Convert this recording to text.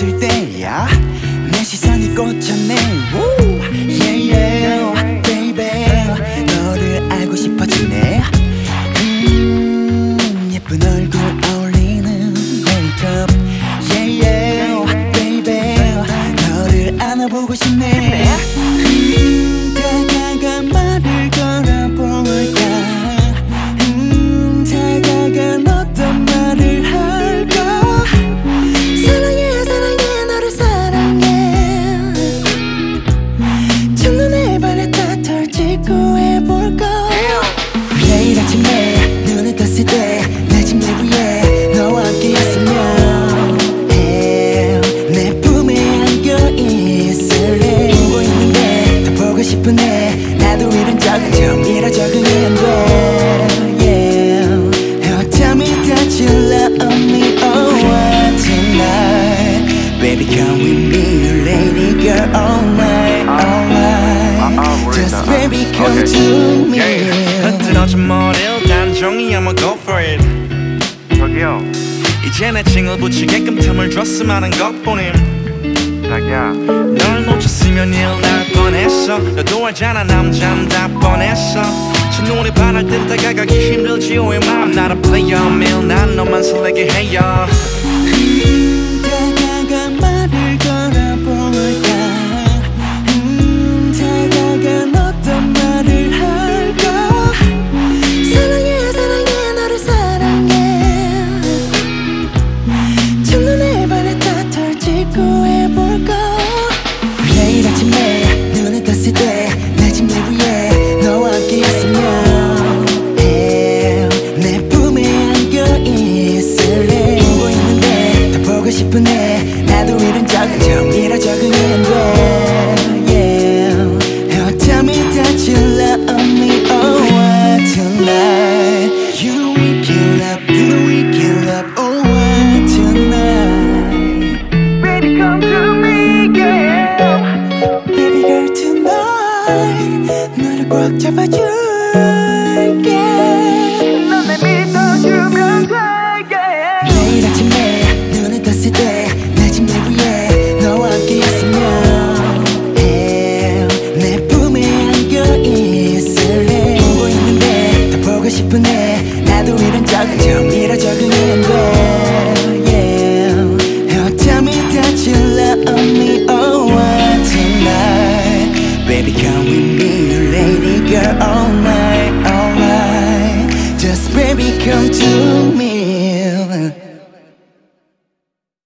있을 때야. 내 시선이 꽂혔네. Yeah yeah. Baby 너를 알고 싶어지네. 음, 예쁜 얼굴 어울리는 메이크업 Yeah yeah. Baby 너를 안아보고 싶네. Baby come with me lady girl all night 아, all 아, 아, night? Just baby come to me. 흐트러진 머리를 단종이 I'ma go for it. 저기요. 이제 내 칭을 붙이게끔 틈을 줬으면 하는 것뿐임. 자기야. 널 놓쳤으면 일날 뻔했어. 너도 알잖아 남잔 다 뻔했어. 첫눈에 반할 땐 다가가기 힘들지 오해 맘 Not player 매일 난 너만 설레게 해요. 꽉 잡아줄게 넌날 믿어주면 돼 yeah. 매일 아침에 눈을 떴을 때내 침대 위에 너와 함께였으면 해. 내 품에 안겨 있을래 보고 있는데 더 보고 싶은데 나도 이런 적은 처음이라 적응이 안 come to